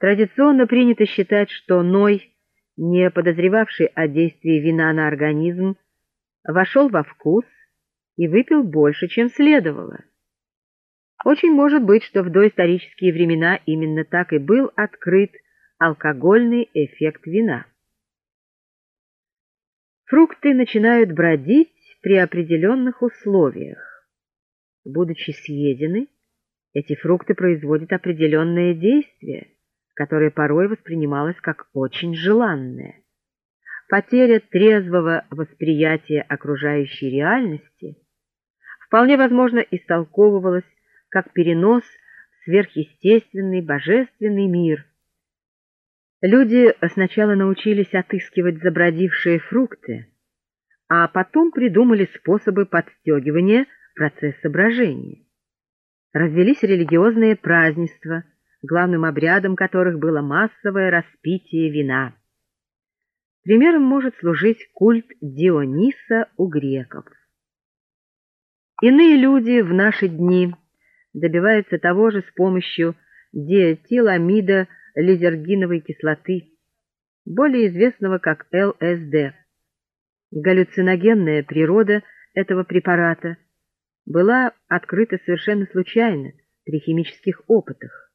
Традиционно принято считать, что Ной, не подозревавший о действии вина на организм, вошел во вкус и выпил больше, чем следовало. Очень может быть, что в доисторические времена именно так и был открыт алкогольный эффект вина. Фрукты начинают бродить при определенных условиях. Будучи съедены, эти фрукты производят определенное действие, которое порой воспринималось как очень желанное. Потеря трезвого восприятия окружающей реальности вполне возможно истолковывалась как перенос в сверхъестественный божественный мир. Люди сначала научились отыскивать забродившие фрукты, а потом придумали способы подстегивания процесса брожения. Развелись религиозные празднества, главным обрядом которых было массовое распитие вина. Примером может служить культ Диониса у греков. Иные люди в наши дни добиваются того же с помощью диэтиламида лизергиновой кислоты, более известного как ЛСД. Галлюциногенная природа этого препарата была открыта совершенно случайно при химических опытах.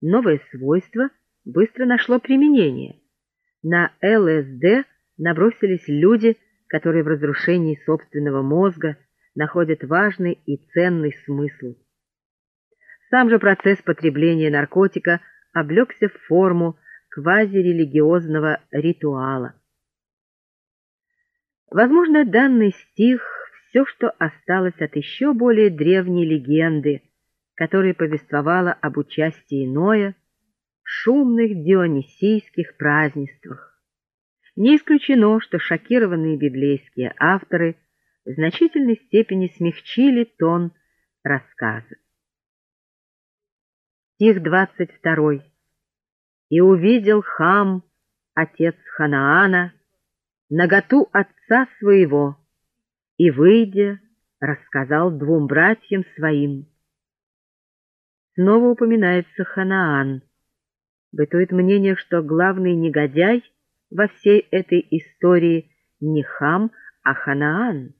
Новое свойство быстро нашло применение. На ЛСД набросились люди, которые в разрушении собственного мозга находят важный и ценный смысл. Сам же процесс потребления наркотика облегся в форму квазирелигиозного ритуала. Возможно, данный стих — все, что осталось от еще более древней легенды, которая повествовала об участии Ноя в шумных дионисийских празднествах. Не исключено, что шокированные библейские авторы в значительной степени смягчили тон рассказа. Стих 22. «И увидел Хам, отец Ханаана, наготу отца своего, и, выйдя, рассказал двум братьям своим». Снова упоминается Ханаан. Бытует мнение, что главный негодяй во всей этой истории не Хам, а Ханаан.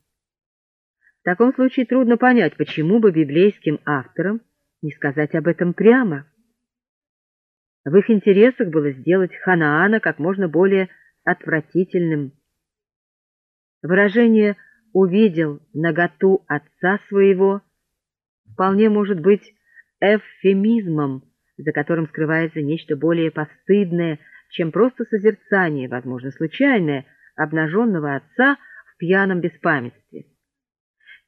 В таком случае трудно понять, почему бы библейским авторам не сказать об этом прямо. В их интересах было сделать Ханаана как можно более отвратительным. Выражение «увидел наготу отца своего» вполне может быть эвфемизмом, за которым скрывается нечто более постыдное, чем просто созерцание, возможно, случайное, обнаженного отца в пьяном беспамятстве.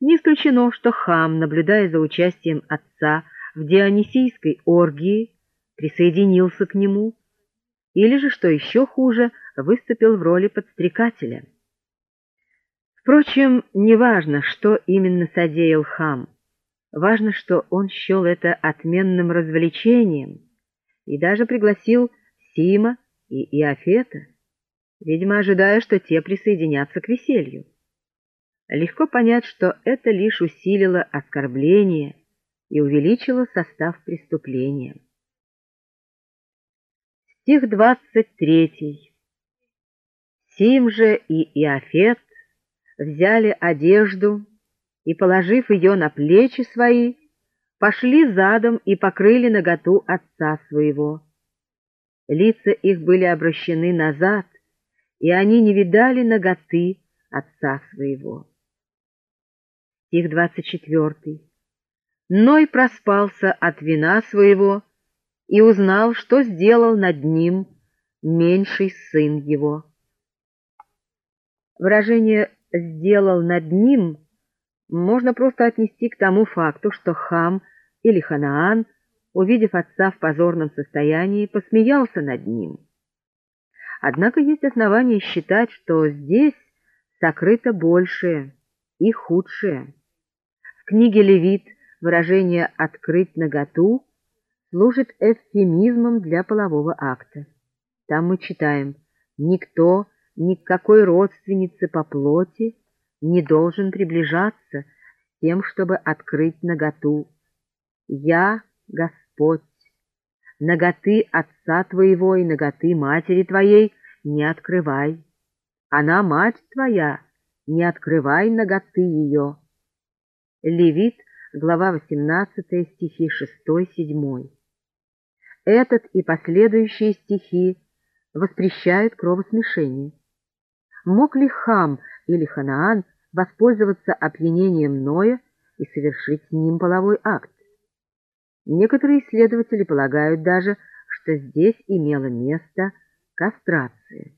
Не исключено, что хам, наблюдая за участием отца в дионисийской оргии присоединился к нему, или же, что еще хуже, выступил в роли подстрекателя. Впрочем, неважно, что именно содеял хам. Важно, что он счел это отменным развлечением и даже пригласил Сима и Иофета, видимо, ожидая, что те присоединятся к веселью. Легко понять, что это лишь усилило оскорбление – и увеличила состав преступления. Стих 23. Сим же и Иофет взяли одежду и, положив ее на плечи свои, пошли задом и покрыли наготу отца своего. Лица их были обращены назад, и они не видали наготы отца своего. Стих 24. Ной проспался от вина своего и узнал, что сделал над ним меньший сын его. Выражение «сделал над ним» можно просто отнести к тому факту, что Хам или Ханаан, увидев отца в позорном состоянии, посмеялся над ним. Однако есть основания считать, что здесь сокрыто большее и худшее. В книге Левит Выражение «открыть наготу» служит эвфемизмом для полового акта. Там мы читаем «Никто, ни к какой родственнице по плоти не должен приближаться с тем, чтобы открыть наготу. Я Господь. ноготы отца твоего и ноготы матери твоей не открывай. Она мать твоя, не открывай ноготы ее. Левит, глава 18, стихи 6-7. Этот и последующие стихи воспрещают кровосмешение. Мог ли Хам или Ханаан воспользоваться опьянением Ноя и совершить с ним половой акт? Некоторые исследователи полагают даже, что здесь имела место кастрация.